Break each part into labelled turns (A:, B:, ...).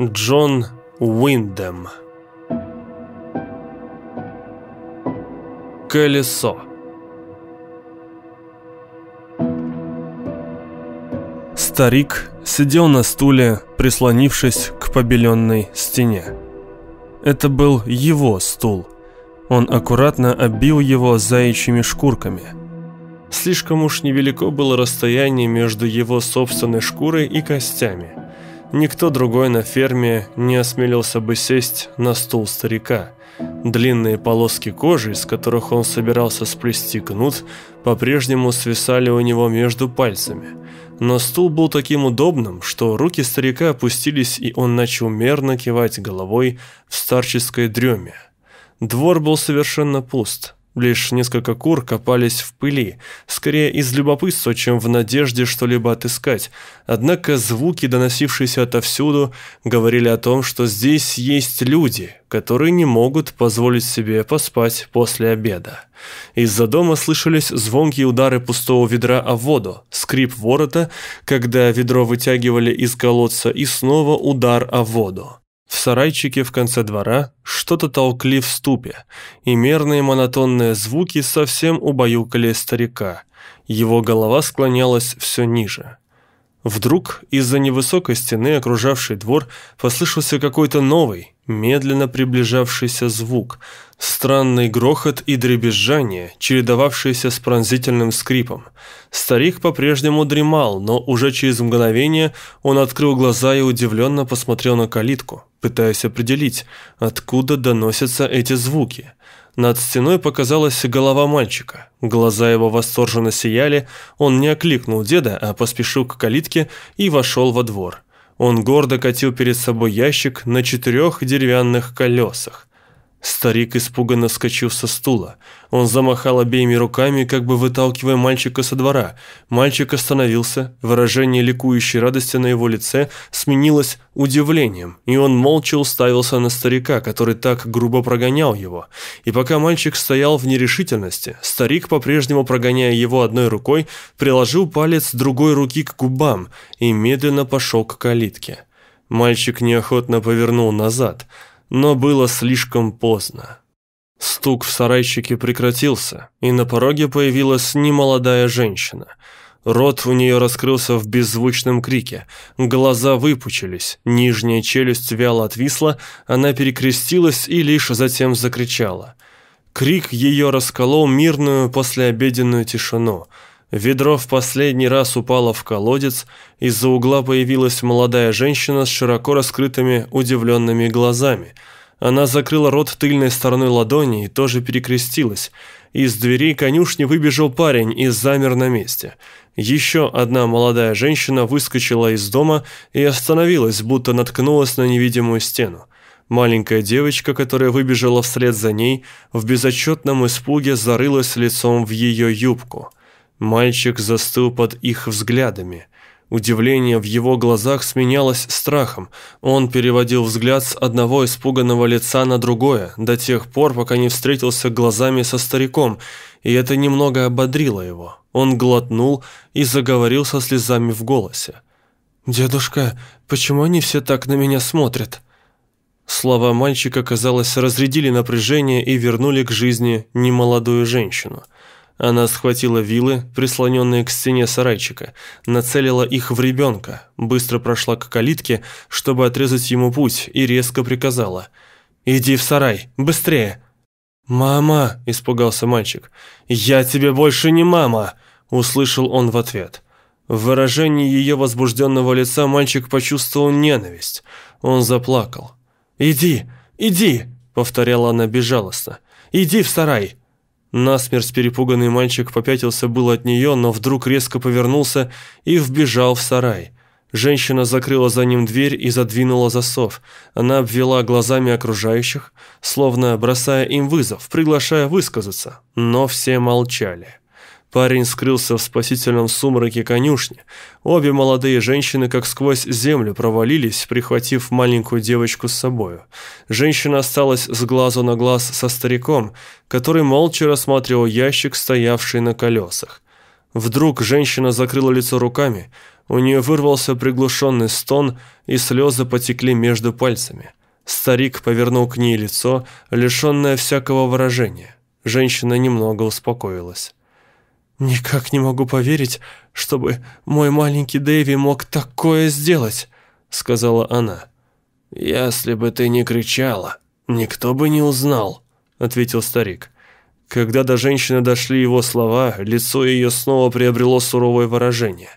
A: Джон Уиндем. Колесо. Старик сидел на стуле, прислонившись к побеленной стене. Это был его стул. Он аккуратно оббил его заячьими шкурками. Слишком уж невелико было расстояние между его собственной шкурой и костями. Никто другой на ферме не осмелился бы сесть на стул старика. Длинные полоски кожи, из которых он собирался сплести кнут, по-прежнему свисали у него между пальцами – но стул был таким удобным, что руки старика опустились, и он начал мерно кивать головой в старческой дреме. Двор был совершенно пуст. Лишь несколько кур копались в пыли, скорее из любопытства, чем в надежде что-либо отыскать. Однако звуки, доносившиеся отовсюду, говорили о том, что здесь есть люди, которые не могут позволить себе поспать после обеда. Из-за дома слышались звонкие удары пустого ведра о воду, скрип ворота, когда ведро вытягивали из колодца, и снова удар о воду. В сарайчике в конце двора что-то толкли в ступе, и мерные монотонные звуки совсем убаюкали старика. Его голова склонялась все ниже. Вдруг из-за невысокой стены, окружавшей двор, послышался какой-то новый, медленно приближавшийся звук, странный грохот и дребезжание, чередовавшиеся с пронзительным скрипом. Старик по-прежнему дремал, но уже через мгновение он открыл глаза и удивленно посмотрел на калитку, пытаясь определить, откуда доносятся эти звуки – над стеной показалась голова мальчика. Глаза его восторженно сияли, он не окликнул деда, а поспешил к калитке и вошел во двор. Он гордо катил перед собой ящик на четырех деревянных колесах. Старик испуганно вскочил со стула. Он замахал обеими руками, как бы выталкивая мальчика со двора. Мальчик остановился, выражение ликующей радости на его лице сменилось удивлением, и он молча уставился на старика, который так грубо прогонял его. И пока мальчик стоял в нерешительности, старик, по-прежнему прогоняя его одной рукой, приложил палец другой руки к губам и медленно пошел к калитке. Мальчик неохотно повернул назад – но было слишком поздно. Стук в сарайчике прекратился, и на пороге появилась немолодая женщина. Рот у нее раскрылся в беззвучном крике, глаза выпучились, нижняя челюсть вяло отвисла, она перекрестилась и лишь затем закричала. Крик ее расколол мирную послеобеденную тишину – Ведро в последний раз упало в колодец, из-за угла появилась молодая женщина с широко раскрытыми удивленными глазами. Она закрыла рот тыльной стороной ладони и тоже перекрестилась. Из дверей конюшни выбежал парень и замер на месте. Еще одна молодая женщина выскочила из дома и остановилась, будто наткнулась на невидимую стену. Маленькая девочка, которая выбежала вслед за ней, в безотчетном испуге зарылась лицом в ее юбку – Мальчик застыл под их взглядами. Удивление в его глазах сменялось страхом. Он переводил взгляд с одного испуганного лица на другое, до тех пор, пока не встретился глазами со стариком, и это немного ободрило его. Он глотнул и заговорил со слезами в голосе. «Дедушка, почему они все так на меня смотрят?» Слова мальчика, казалось, разрядили напряжение и вернули к жизни немолодую женщину – она схватила вилы, прислоненные к стене сарайчика, нацелила их в ребенка, быстро прошла к калитке, чтобы отрезать ему путь, и резко приказала. «Иди в сарай, быстрее!» «Мама!» – испугался мальчик. «Я тебе больше не мама!» – услышал он в ответ. В выражении ее возбужденного лица мальчик почувствовал ненависть. Он заплакал. «Иди, иди!» – повторяла она безжалостно. «Иди в сарай!» Насмерть перепуганный мальчик попятился был от нее, но вдруг резко повернулся и вбежал в сарай. Женщина закрыла за ним дверь и задвинула засов. Она обвела глазами окружающих, словно бросая им вызов, приглашая высказаться, но все молчали. Парень скрылся в спасительном сумраке конюшни. Обе молодые женщины как сквозь землю провалились, прихватив маленькую девочку с собою. Женщина осталась с глазу на глаз со стариком, который молча рассматривал ящик, стоявший на колесах. Вдруг женщина закрыла лицо руками, у нее вырвался приглушенный стон, и слезы потекли между пальцами. Старик повернул к ней лицо, лишенное всякого выражения. Женщина немного успокоилась. «Никак не могу поверить, чтобы мой маленький Дэви мог такое сделать», — сказала она. «Если бы ты не кричала, никто бы не узнал», — ответил старик. Когда до женщины дошли его слова, лицо ее снова приобрело суровое выражение.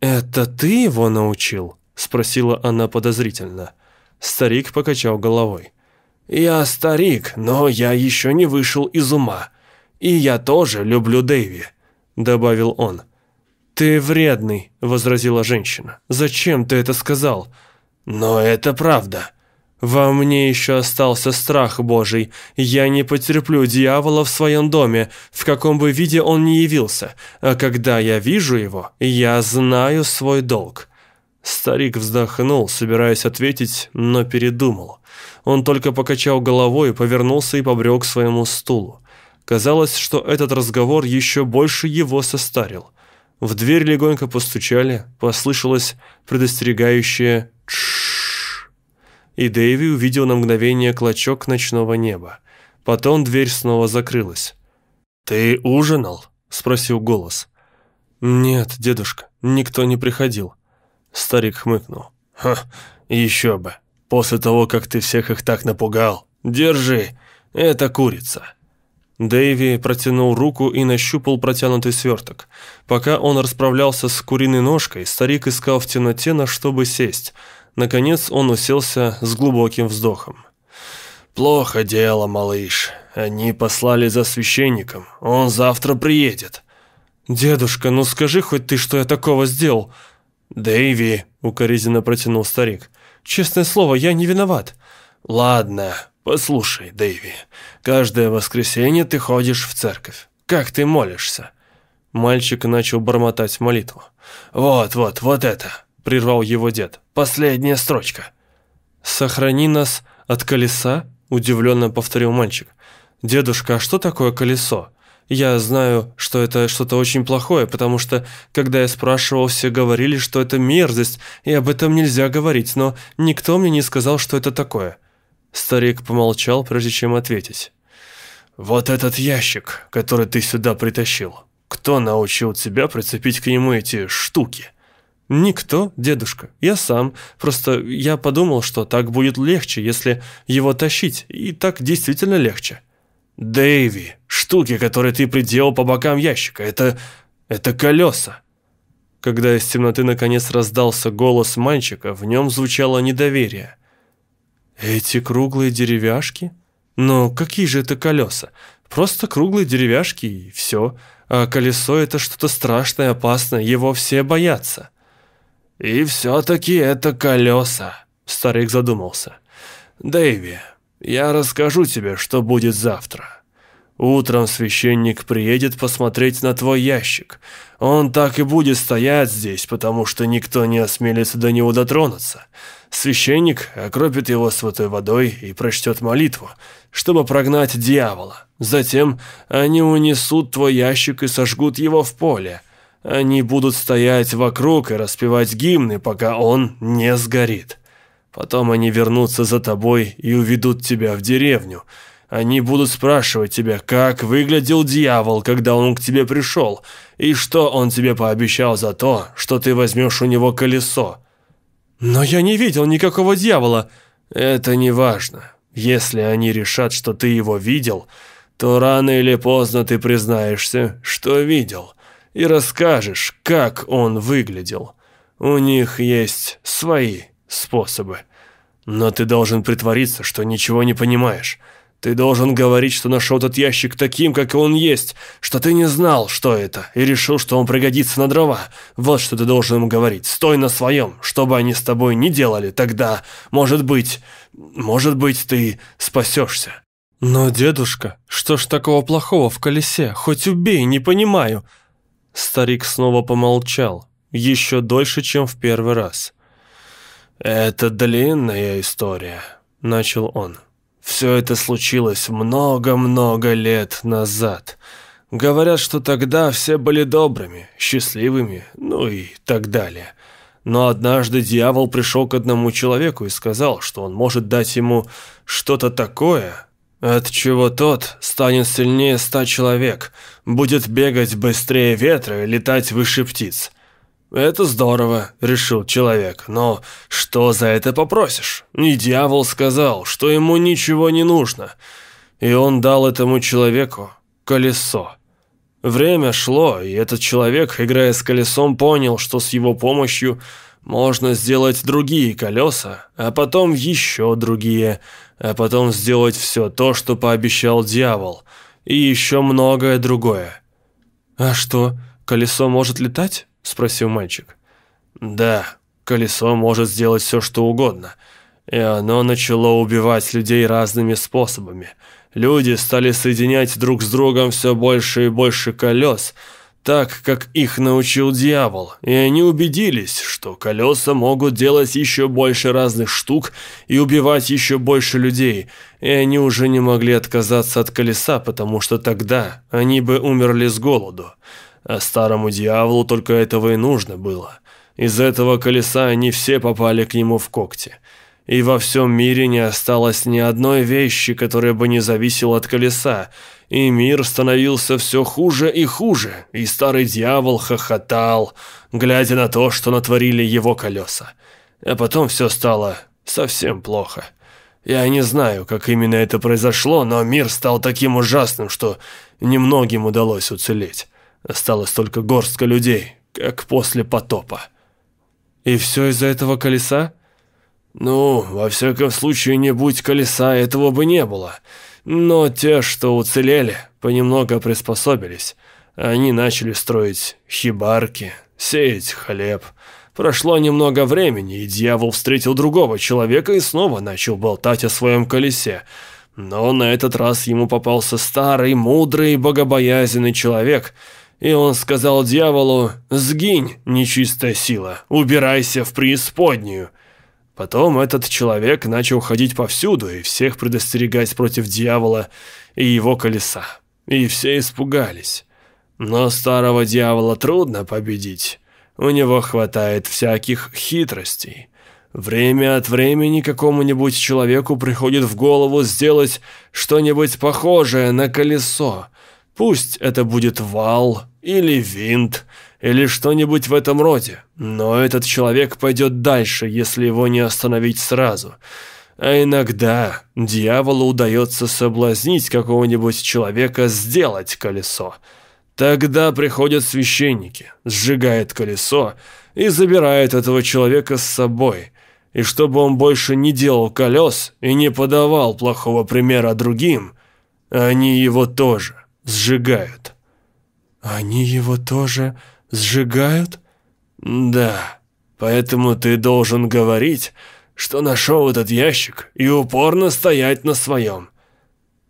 A: «Это ты его научил?» — спросила она подозрительно. Старик покачал головой. «Я старик, но я еще не вышел из ума. И я тоже люблю Дэйви», — добавил он. «Ты вредный», — возразила женщина. «Зачем ты это сказал?» «Но это правда. Во мне еще остался страх Божий. Я не потерплю дьявола в своем доме, в каком бы виде он ни явился. А когда я вижу его, я знаю свой долг». Старик вздохнул, собираясь ответить, но передумал. Он только покачал головой, повернулся и побрел к своему стулу. Казалось, что этот разговор еще больше его состарил. В дверь легонько постучали, послышалось предостерегающее «Тш». И Дэйви увидел на мгновение клочок ночного неба. Потом дверь снова закрылась. «Ты ужинал?» – спросил голос. «Нет, дедушка, никто не приходил». Старик хмыкнул. «Ха, еще бы. После того, как ты всех их так напугал. Держи, это курица». Дэйви протянул руку и нащупал протянутый сверток. Пока он расправлялся с куриной ножкой, старик искал в темноте, на чтобы сесть. Наконец он уселся с глубоким вздохом. «Плохо дело, малыш. Они послали за священником. Он завтра приедет». «Дедушка, ну скажи хоть ты, что я такого сделал?» «Дэйви», — укоризненно протянул старик, — «честное слово, я не виноват». «Ладно, послушай, Дэйви, каждое воскресенье ты ходишь в церковь. Как ты молишься?» Мальчик начал бормотать молитву. «Вот, вот, вот это!» — прервал его дед. «Последняя строчка». «Сохрани нас от колеса?» — удивленно повторил мальчик. «Дедушка, а что такое колесо?» Я знаю, что это что-то очень плохое, потому что, когда я спрашивал, все говорили, что это мерзость, и об этом нельзя говорить, но никто мне не сказал, что это такое». Старик помолчал, прежде чем ответить. «Вот этот ящик, который ты сюда притащил. Кто научил тебя прицепить к нему эти штуки?» «Никто, дедушка. Я сам. Просто я подумал, что так будет легче, если его тащить, и так действительно легче». «Дэйви, штуки, которые ты приделал по бокам ящика, это... это колеса». Когда из темноты наконец раздался голос мальчика, в нем звучало недоверие. «Эти круглые деревяшки? Но какие же это колеса? Просто круглые деревяшки и все. А колесо — это что-то страшное, опасное, его все боятся». «И все-таки это колеса», — старик задумался. «Дэйви, я расскажу тебе, что будет завтра. Утром священник приедет посмотреть на твой ящик. Он так и будет стоять здесь, потому что никто не осмелится до него дотронуться. Священник окропит его святой водой и прочтет молитву, чтобы прогнать дьявола. Затем они унесут твой ящик и сожгут его в поле. Они будут стоять вокруг и распевать гимны, пока он не сгорит. Потом они вернутся за тобой и уведут тебя в деревню. Они будут спрашивать тебя, как выглядел дьявол, когда он к тебе пришел, и что он тебе пообещал за то, что ты возьмешь у него колесо. Но я не видел никакого дьявола. Это не важно. Если они решат, что ты его видел, то рано или поздно ты признаешься, что видел, и расскажешь, как он выглядел. У них есть свои способы. Но ты должен притвориться, что ничего не понимаешь. Ты должен говорить, что нашел этот ящик таким, как он есть, что ты не знал, что это, и решил, что он пригодится на дрова. Вот что ты должен им говорить. Стой на своем, что бы они с тобой не делали, тогда, может быть, может быть, ты спасешься. Но, дедушка, что ж такого плохого в колесе? Хоть убей, не понимаю. Старик снова помолчал, еще дольше, чем в первый раз. «Это длинная история», — начал он. «Все это случилось много-много лет назад. Говорят, что тогда все были добрыми, счастливыми, ну и так далее. Но однажды дьявол пришел к одному человеку и сказал, что он может дать ему что-то такое, от чего тот станет сильнее ста человек, будет бегать быстрее ветра и летать выше птиц. «Это здорово», — решил человек, — «но что за это попросишь?» И дьявол сказал, что ему ничего не нужно, и он дал этому человеку колесо. Время шло, и этот человек, играя с колесом, понял, что с его помощью можно сделать другие колеса, а потом еще другие, а потом сделать все то, что пообещал дьявол, и еще многое другое. «А что, колесо может летать?» – спросил мальчик. «Да, колесо может сделать все, что угодно. И оно начало убивать людей разными способами. Люди стали соединять друг с другом все больше и больше колес, так, как их научил дьявол, и они убедились, что колеса могут делать еще больше разных штук и убивать еще больше людей, и они уже не могли отказаться от колеса, потому что тогда они бы умерли с голоду. А старому дьяволу только этого и нужно было. Из этого колеса они все попали к нему в когти. И во всем мире не осталось ни одной вещи, которая бы не зависела от колеса, и мир становился все хуже и хуже, и старый дьявол хохотал, глядя на то, что натворили его колеса. А потом все стало совсем плохо. Я не знаю, как именно это произошло, но мир стал таким ужасным, что немногим удалось уцелеть. Осталось только горстка людей, как после потопа. И все из-за этого колеса? Ну, во всяком случае, не будь колеса, этого бы не было. Но те, что уцелели, понемногу приспособились. Они начали строить хибарки, сеять хлеб. Прошло немного времени, и дьявол встретил другого человека и снова начал болтать о своем колесе. Но на этот раз ему попался старый, мудрый, богобоязненный человек – и он сказал дьяволу «Сгинь, нечистая сила, убирайся в преисподнюю». Потом этот человек начал ходить повсюду и всех предостерегать против дьявола и его колеса. И все испугались. Но старого дьявола трудно победить. У него хватает всяких хитростей. Время от времени какому-нибудь человеку приходит в голову сделать что-нибудь похожее на колесо. Пусть это будет вал или винт, или что-нибудь в этом роде. Но этот человек пойдет дальше, если его не остановить сразу. А иногда дьяволу удается соблазнить какого-нибудь человека сделать колесо. Тогда приходят священники, сжигают колесо и забирают этого человека с собой. И чтобы он больше не делал колес и не подавал плохого примера другим, они его тоже сжигают. Они его тоже сжигают? Да, поэтому ты должен говорить, что нашел этот ящик и упорно стоять на своем.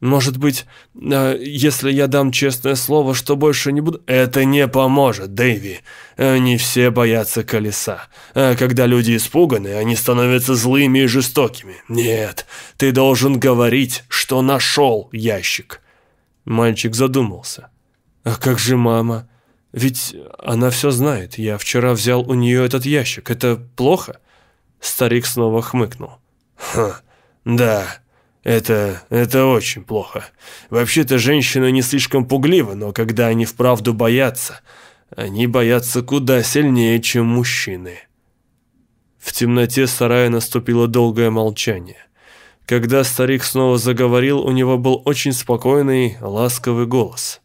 A: Может быть, а, если я дам честное слово, что больше не буду... Это не поможет, Дэйви. Они все боятся колеса. А когда люди испуганы, они становятся злыми и жестокими. Нет, ты должен говорить, что нашел ящик. Мальчик задумался. «А как же мама? Ведь она все знает. Я вчера взял у нее этот ящик. Это плохо?» Старик снова хмыкнул. «Ха, да, это... это очень плохо. Вообще-то женщины не слишком пугливы, но когда они вправду боятся, они боятся куда сильнее, чем мужчины». В темноте сарая наступило долгое молчание. Когда старик снова заговорил, у него был очень спокойный, ласковый голос.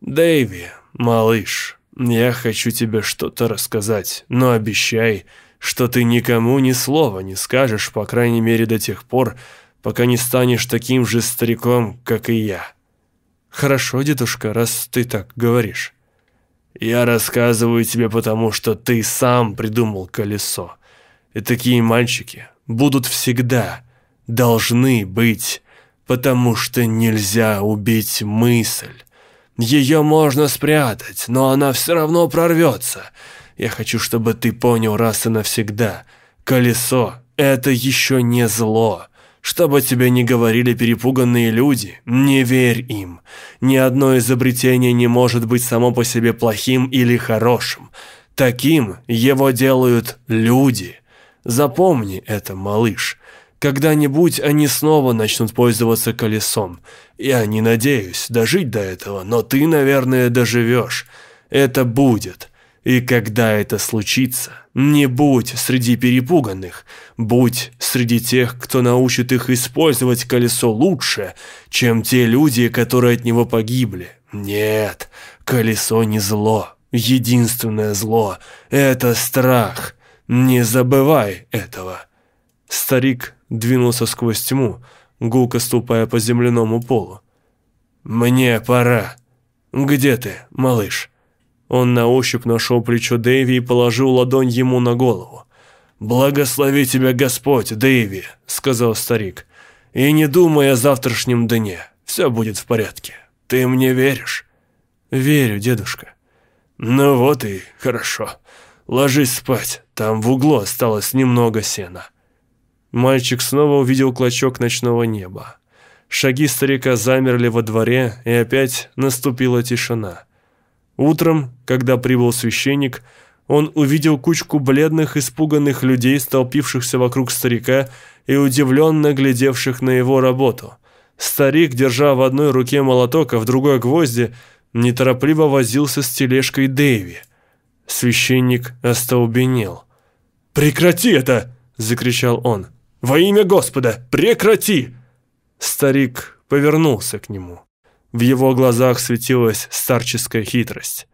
A: «Дэйви, малыш, я хочу тебе что-то рассказать, но обещай, что ты никому ни слова не скажешь, по крайней мере до тех пор, пока не станешь таким же стариком, как и я». «Хорошо, дедушка, раз ты так говоришь». «Я рассказываю тебе потому, что ты сам придумал колесо. И такие мальчики будут всегда, должны быть, потому что нельзя убить мысль». Ее можно спрятать, но она все равно прорвется. Я хочу, чтобы ты понял раз и навсегда. Колесо — это еще не зло.
B: Что бы тебе ни говорили перепуганные люди, не верь им. Ни одно изобретение не может быть само по себе плохим или хорошим. Таким его делают люди. Запомни это, малыш. Когда-нибудь они снова начнут пользоваться колесом. Я не надеюсь дожить до этого, но ты, наверное, доживешь. Это будет. И когда это случится, не будь среди перепуганных, будь среди тех, кто научит их использовать колесо лучше, чем те люди, которые от него погибли. Нет, колесо не зло. Единственное зло – это страх. Не забывай этого. Старик двинулся сквозь тьму, гулко ступая по земляному полу. «Мне пора. Где ты, малыш?» Он на ощупь нашел плечо Дэйви и положил ладонь ему на голову. «Благослови тебя Господь, Дэйви», — сказал старик. «И не думай о завтрашнем дне. Все будет в порядке. Ты мне веришь?»
A: «Верю, дедушка».
B: «Ну вот и хорошо. Ложись спать. Там в углу осталось немного сена».
A: Мальчик снова увидел клочок ночного неба. Шаги старика замерли во дворе, и опять наступила тишина. Утром, когда прибыл священник, он увидел кучку бледных, испуганных людей, столпившихся вокруг старика и удивленно глядевших на его работу. Старик, держа в одной руке молоток, а в другой гвозди, неторопливо возился с тележкой Дэйви. Священник остолбенел.
B: «Прекрати это!» – закричал он. Во имя Господа, прекрати!»
A: Старик повернулся к нему. В его глазах светилась старческая хитрость.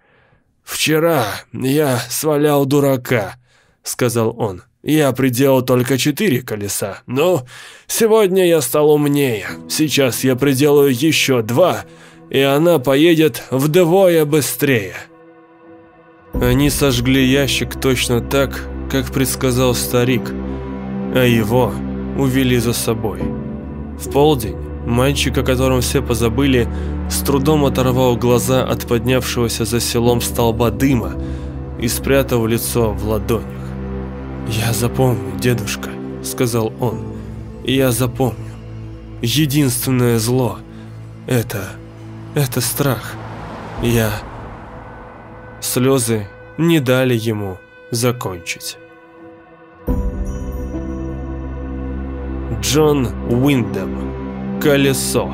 B: «Вчера я свалял дурака», — сказал он. «Я приделал только четыре колеса, но сегодня я стал умнее. Сейчас я приделаю еще два, и она поедет вдвое быстрее».
A: Они сожгли ящик точно так, как предсказал старик — а его увели за собой. В полдень мальчик, о котором все позабыли, с трудом оторвал глаза от поднявшегося за селом столба дыма и спрятал лицо в ладонях. «Я запомню, дедушка», — сказал он, — «я запомню. Единственное зло — это... это страх. Я...» Слезы не дали ему закончить. Джон Уиндем. Колесо.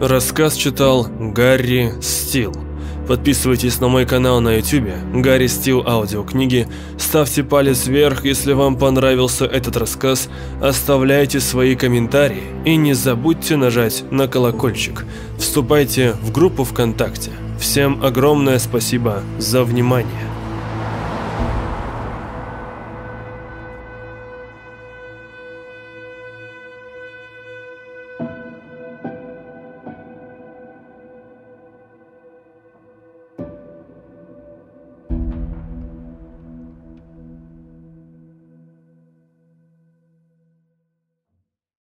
A: Рассказ читал Гарри Стил. Подписывайтесь на мой канал на YouTube, Гарри Стил аудиокниги, ставьте палец вверх, если вам понравился этот рассказ, оставляйте свои комментарии и не забудьте нажать на колокольчик. Вступайте в группу ВКонтакте. Всем огромное спасибо за внимание.